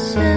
So